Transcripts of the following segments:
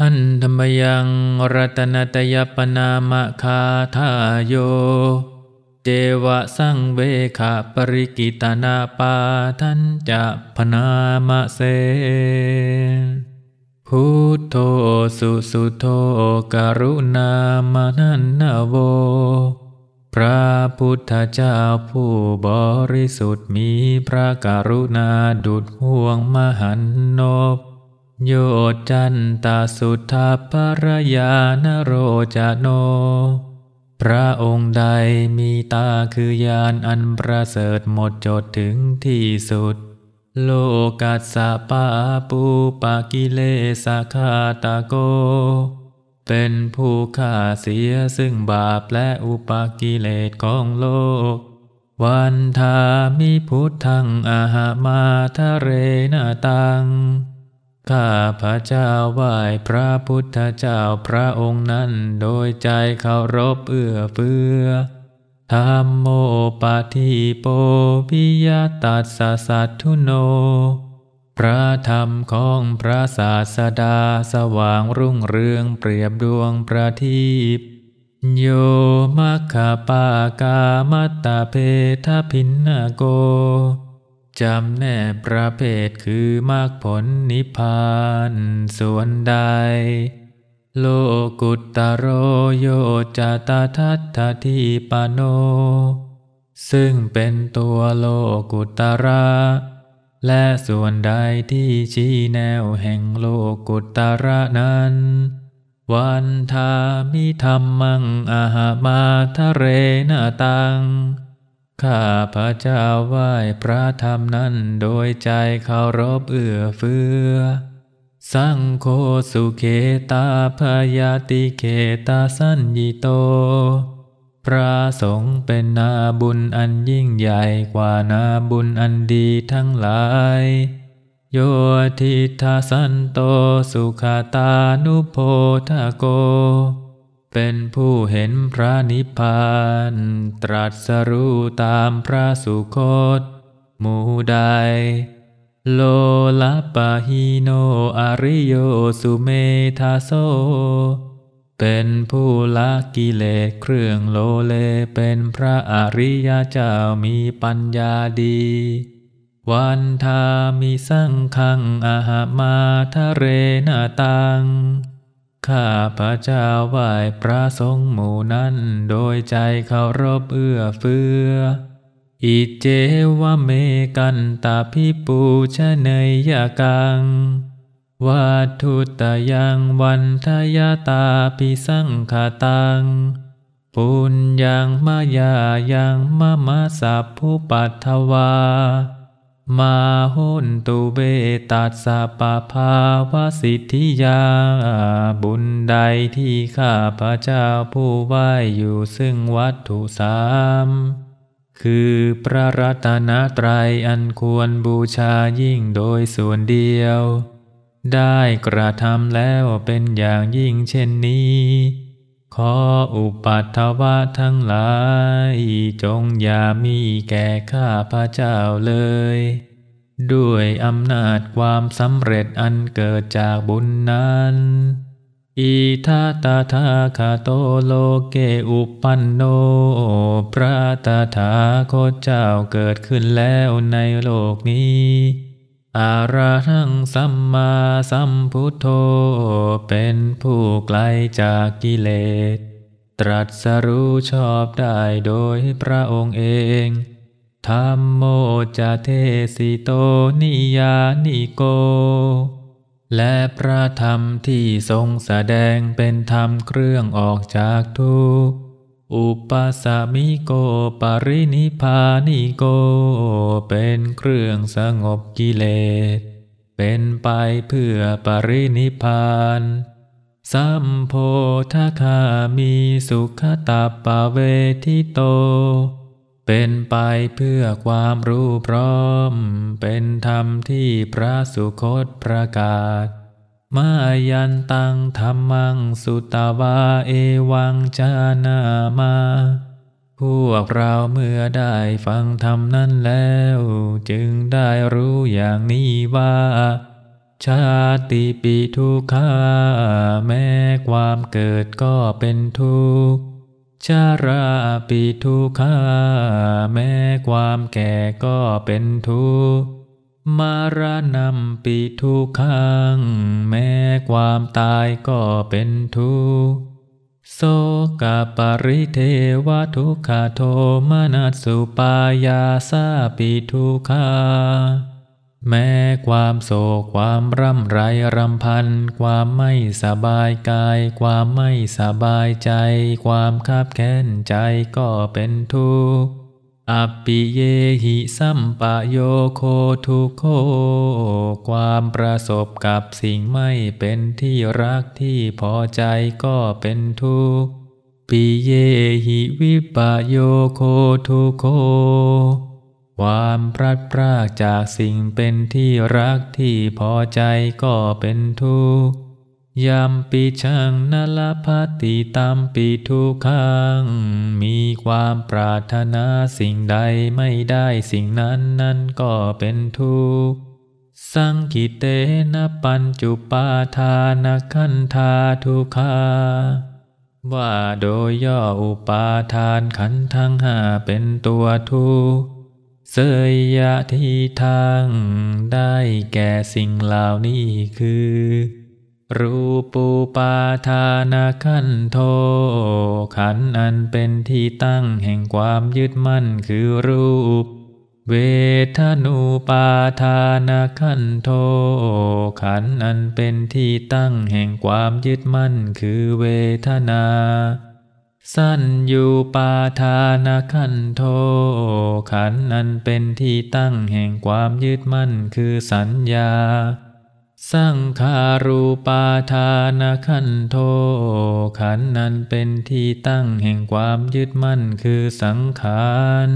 หันธรรมยังรัตนตยปนามะคาทาโย เจวะสังเวขะปริกิตนาปาทันจะพนามะเสพุทโธสุสุโธกรุณามนันนโว พระพุทธเจ้าผู้บริสุทธิ์มีพระกรุณาดุดห่วงมหันนบ โยจันตาสุทธาภรยานโรจโน พระองค์ใดมีตาคือยานอันประเสริฐหมดจดถึงที่สุด โลกัสสะปาปูปากิเลสาคาตาโก เป็นผู้ฆ่าเสียซึ่งบาปและอุปากิเลสของโลก วันทามิพุทธังอาหามาทะเรนาตัง ข้าพระเจ้าไหว้พระพุทธเจ้าพระองค์นั้น โดยใจเคารพเอื้อเฟื้อธรรมโมปาทิโปปิยตัสสะสัตทุโน พระธรรมของพระศาสดาสว่างรุ่งเรืองเปรียบดวงประทีปโยมัคคปากามัตตาเพทพินนาโก จำแนกประเภทคือมรรคผลนิพพานส่วนใด โลกุตตโรโยจตาทัตถทีปโน ซึ่งเป็นตัวโลกุตตระ และส่วนใดที่ชี้แนวแห่งโลกุตตระนั้น วันทามิธรรมังอาหามาทะเรนตัง ข้าพระเจ้าไหว้พระธรรมนั้นโดยใจเคารพเอื้อเฟื้อ สังโฆสุเขตาพยาติเขตาสัญญิโต พระสงฆ์เป็นนาบุญอันยิ่งใหญ่กว่านาบุญอันดีทั้งหลาย โยทิทาสันโตสุขาตานุโพธโก เป็นผู้เห็นพระนิพพาน ตรัสรู้ตามพระสุคตหมู่ใด โลลปะฮิโนอริโยสุเมธาโซ เป็นผู้ละกิเลสเครื่องโลเลเป็นพระอริยเจ้ามีปัญญาดี วันทามิสังขังอาหามาทะเรนาตัง ข้าพระเจ้าไหว้พระสงฆ์หมู่นั้น โดยใจเคารพเอื้อเฟื้อ อิเจวะเมกันตาพิปูชะเนยยกังวัตถุตยังวันทยาตาปิสังขาตัง ปุญญังมายายังมะมะสัพพุปัตถวา มาหุนตุเบตัสสะปะภาวสิทธิยา บุญใดที่ข้าพระเจ้าผู้ไหวอยู่ซึ่งวัตถุสามคือพระรัตนตรัยอันควรบูชายิ่งโดยส่วนเดียว ได้กระทำแล้วเป็นอย่างยิ่งเช่นนี้ ขออุปัตถวะทั้งหลาย จงอย่ามีแก่ข้าพระเจ้าเลย ด้วยอำนาจความสำเร็จอันเกิดจากบุญนั้นอิทาตาทาคาโตโลเกอุปันโน พระตาถาคตเจ้าเกิดขึ้นแล้วในโลกนี้ อาราหังสัมมาสัมพุทโธ เป็นผู้ไกลจากกิเลส ตรัสรู้ชอบได้โดยพระองค์เองธรรมโมจะเทสิโตนิยานิโก และพระธรรมที่ทรงแสดงเป็นธรรมเครื่องออกจากทุกข์ อุปสมิโกปรินิพานิโก เป็นเครื่องสงบกิเลส เป็นไปเพื่อปรินิพานสัมโพธคามีสุขตาปเวทิโต เป็นไปเพื่อความรู้พร้อม เป็นธรรมที่พระสุคตประกาศ มายันตังธรรมังสุตวาเอวังจานามาพวกเราเมื่อได้ฟังธรรมนั้นแล้ว จึงได้รู้อย่างนี้ว่า ชาติปีทุกขาแม้ความเกิดก็เป็นทุกข์ชาราปีทุกขาแม้ความแก่ก็เป็นทุกข์ มารณะปีทุกขังแม้ความตายก็เป็นทุกข์โสกปริเทวทุกขโทมนัสสุปายาสาปิทุกขาแม้ความโศกความร่ำไรรำพัน ความไม่สบายกาย ความไม่สบายใจ ความคับแค้นใจก็เป็นทุกข์ อปิเยหิสัมปะโยโคทุโค ความประสบกับสิ่งไม่เป็นที่รักที่พอใจก็เป็นทุกข์ปิเยหิวิปโยโคทุโค ความพลัดพรากจากสิ่งเป็นที่รักที่พอใจก็เป็นทุกข์ ยามปีชังนลพัติตามปีทุกขัง มีความปรารถนาสิ่งใดไม่ได้สิ่งนั้นนั่นก็เป็นทุกข์ สังกิเตนะปัญจุปาทานขันธาทุกขาว่าโดยย่ออุปาทานขันทั้งห้าเป็นตัวทุกข์เสยยะที่ทางได้แก่สิ่งเหล่านี้คือ รูปูปาทานาขันโท ขันอันเป็นที่ตั้งแห่งความยึดมั่นคือรูป เวทนูปาทานาขันโท ขันอันเป็นที่ตั้งแห่งความยึดมั่นคือเวทนาสัญญูปาทานาขันโท ขันอันเป็นที่ตั้งแห่งความยึดมั่นคือสัญญา สังขารูปาทานขันโท ขันนั้นเป็นที่ตั้งแห่งความยึดมั่นคือสังขาร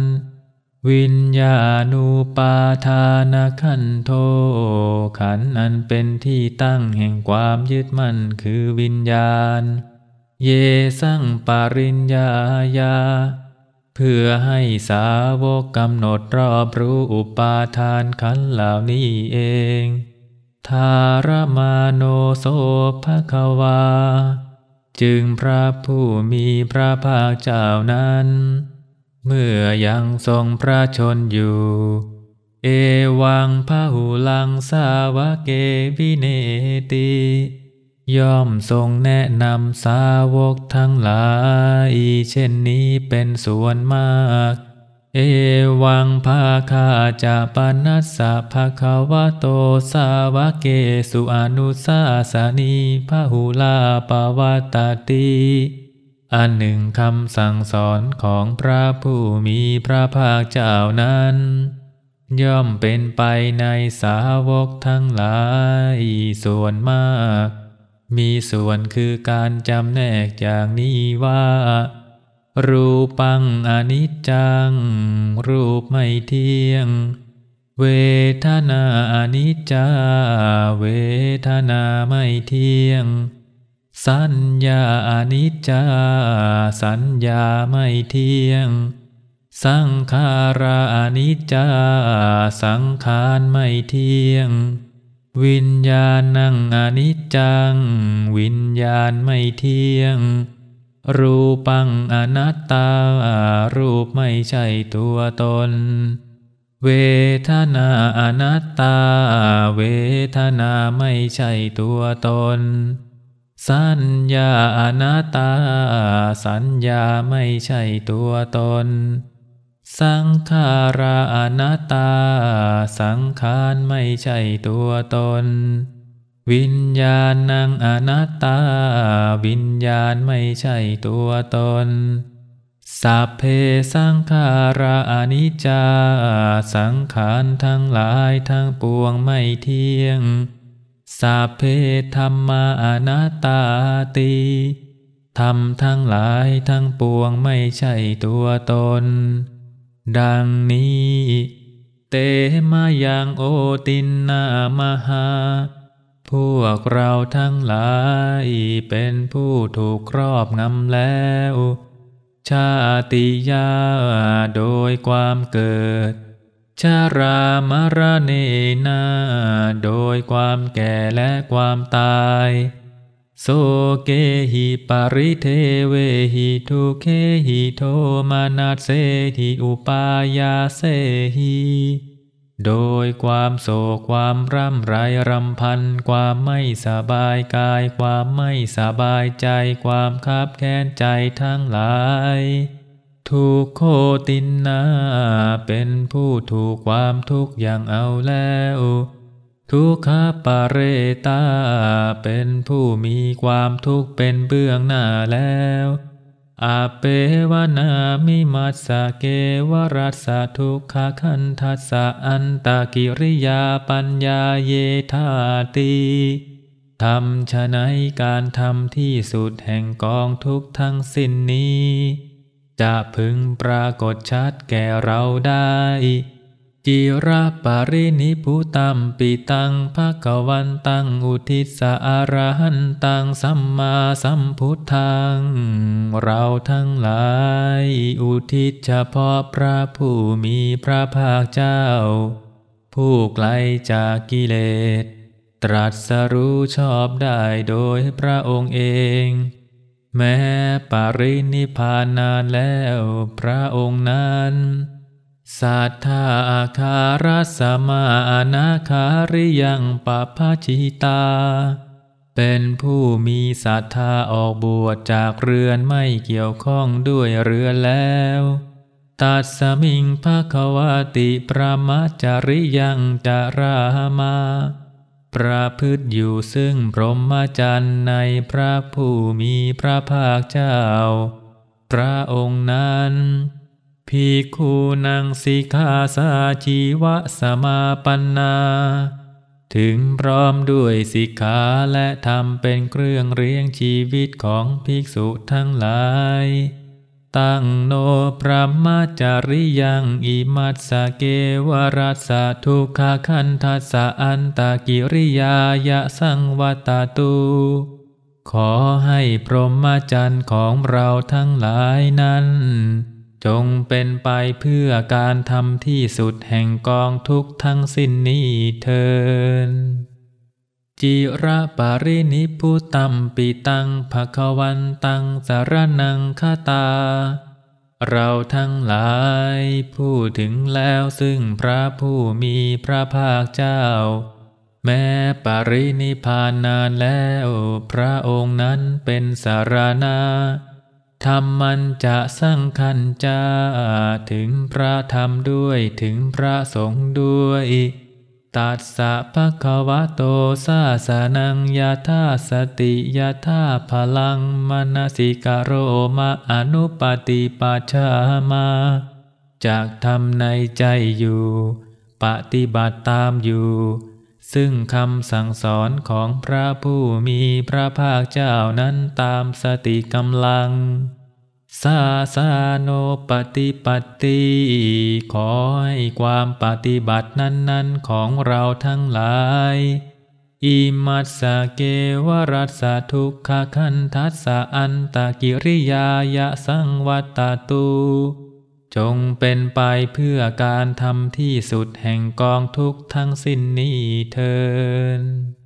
วิญญาณูปาทานขันโท ขันนั้นเป็นที่ตั้งแห่งความยึดมั่นคือวิญญาณ เยสังปาริญญาญาเพื่อให้สาวกกำหนดรอบรู้อุปาทานขันเหล่านี้เอง ทารมาโนโสภควา จึงพระผู้มีพระภาคเจ้านั้น เมื่อยังทรงพระชนอยู่ เอวังพระหูลังสาวเกวิเนติย่อมทรงแนะนำสาวกทั้งหลาย เช่นนี้เป็นส่วนมาก เอวังภาคาจะปนัสสะภะคะวะโตสาวะเกสุอนุสาสนีพะหุลาปวัตติอันหนึ่งคำสั่งสอนของพระผู้มีพระภาคเจ้านั้น ย่อมเป็นไปในสาวกทั้งหลายส่วนมาก มีส่วนคือการจำแนกอย่างนี้ว่า รูปังอนิจจัง รูปไม่เที่ยง เวทนาอนิจจา เวทนาไม่เที่ยง สัญญาอนิจจา สัญญาไม่เที่ยง สังขาราอนิจจา สังขารไม่เที่ยง วิญญาณังอนิจจัง วิญญาณไม่เที่ยง รูปังอนัตตา รูปไม่ใช่ตัวตน เวทนาอนัตตา เวทนาไม่ใช่ตัวตน สัญญาอนัตตา สัญญาไม่ใช่ตัวตน สังขาราอนัตตา สังขารไม่ใช่ตัวตน วิญญาณนังอนัตตา วิญญาณไม่ใช่ตัวตน สัพเพสังขาราอนิจจา สังขารทั้งหลายทั้งปวงไม่เที่ยง สัพเพธรรมาอนัตตาติธรรมทั้งหลายทั้งปวงไม่ใช่ตัวตน ดังนี้ เตมายังโอตินนามหา พวกเราทั้งหลายเป็นผู้ถูกครอบงำแล้ว ชาติยาโดยความเกิด ชารามรเนนาโดยความแก่และความตาย โสเกหิปาริเทเวหิทุเคหิโทมานาเสหิอุปายาเสหิ โดยความโศกความร่ำไรรำพัน ความไม่สบายกาย ความไม่สบายใจ ความคับแค้นใจทั้งหลายทุกโคตินนาเป็นผู้ถูกความทุกข์อย่างเอาแล้ว ทุกขปาเรตาเป็นผู้มีความทุกข์เป็นเบื้องหน้าแล้ว อาเปวนามิมัสสะเกวรัสสะทุกขคันทัสสะอันตากิริยาปัญญาเยธาตีทำชะไหนการทำที่สุดแห่งกองทุกทั้งสิ้นนี้ จะพึงปรากฏชัดแก่เราได้ จิระปารินิพุตัมปิตังภะกวันตังอุทิสอารหันตังสัมมาสัมพุทธัง เราทั้งหลาย อุทิศเฉพาะพระผู้มีพระภาคเจ้า ผู้ไกลจากกิเลส ตรัสรู้ชอบได้โดยพระองค์เอง แม้ปรินิพานนานแล้วพระองค์นั้น สัทธาอาคารสมานาคาริยังปปาชิตา เป็นผู้มีศรัทธาออกบวชจากเรือนไม่เกี่ยวข้องด้วยเรือแล้วตัดสมิงภะควติประมาจาริยังจารามาประพฤติอยู่ซึ่งพรหมจรรย์ในพระผู้มีพระภาคเจ้า พระองค์นั้น พีคูนังสิกขาสาชีวะสมาปันนา ถึงพร้อมด้วยสิกขาและทำเป็นเครื่องเรียงชีวิตของภิกษุทั้งหลาย ตั้งโนพระมาจาริยังอิมัสสเกวรัสสทุกขคันทัสะอันตากิริยายะสังวัตตุขอให้พรหมจรรย์ของเราทั้งหลายนั้น จงเป็นไปเพื่อการทำที่สุดแห่งกองทุกทั้งสิ้นนี้เทินจิระปารินิพุตัมปิตังภควันตังสารนังคาตา เราทั้งหลายพูดถึงแล้วซึ่งพระผู้มีพระภาคเจ้า แม้ปรินิพานนานแล้ว พระองค์นั้นเป็นสารณา ธรรมมันจะสังคันจาถึงพระธรรมด้วยถึงพระสงฆ์ด้วยตัสสะภะคะวะโตสาสนังยาธาสติยาธาพลังมนสิกโรมะอนุปติปัชามาจากทำในใจอยู่ ปฏิบัติตามอยู่ ซึ่งคำสั่งสอนของพระผู้มีพระภาคเจ้านั้นตามสติกำลัง สาสาโนปฏิปติขอให้ความปฏิบัตินั้นๆของเราทั้งหลายอิมัสสะเกวรัสสะทุกขคันทัสสะอันตกิริยายะสังวัตตุ จงเป็นไปเพื่อการทำที่สุดแห่งกองทุกทั้งสิ้นนี้เทิน